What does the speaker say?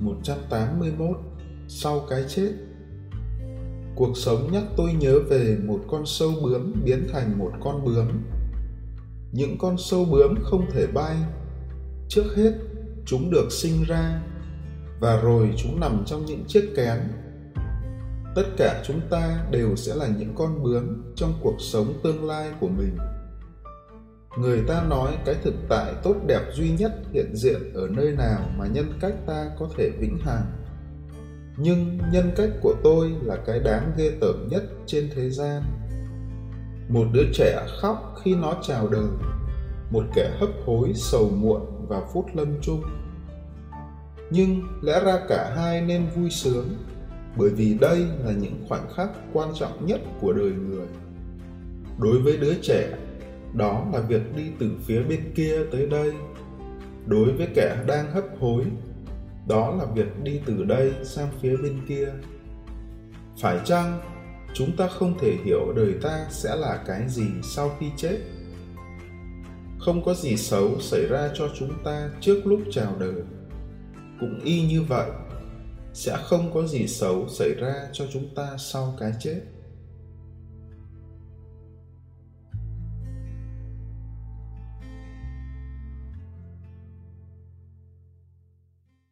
181 Sau cái chết Cuộc sống nhắc tôi nhớ về một con sâu bướm biến thành một con bướm. Những con sâu bướm không thể bay. Trước hết, chúng được sinh ra và rồi chúng nằm trong những chiếc kén. Tất cả chúng ta đều sẽ là những con bướm trong cuộc sống tương lai của mình. Người ta nói cái thực tại tốt đẹp duy nhất hiện diện ở nơi nào mà nhân cách ta có thể vĩnh hằng. Nhưng nhân cách của tôi là cái đáng ghê tởm nhất trên thế gian. Một đứa trẻ khóc khi nó chào đời, một kẻ hấp hối, sầu muộn và phút lâm chung. Nhưng lẽ ra cả hai nên vui sướng, bởi vì đây là những khoảnh khắc quan trọng nhất của đời người. Đối với đứa trẻ đó là việc đi từ phía bên kia tới đây. Đối với kẻ đang hấp hối, đó là việc đi từ đây sang phía bên kia. Phải chăng chúng ta không thể hiểu đời ta sẽ là cái gì sau khi chết? Không có gì xấu xảy ra cho chúng ta trước lúc chào đời. Cũng y như vậy, sẽ không có gì xấu xảy ra cho chúng ta sau cái chết.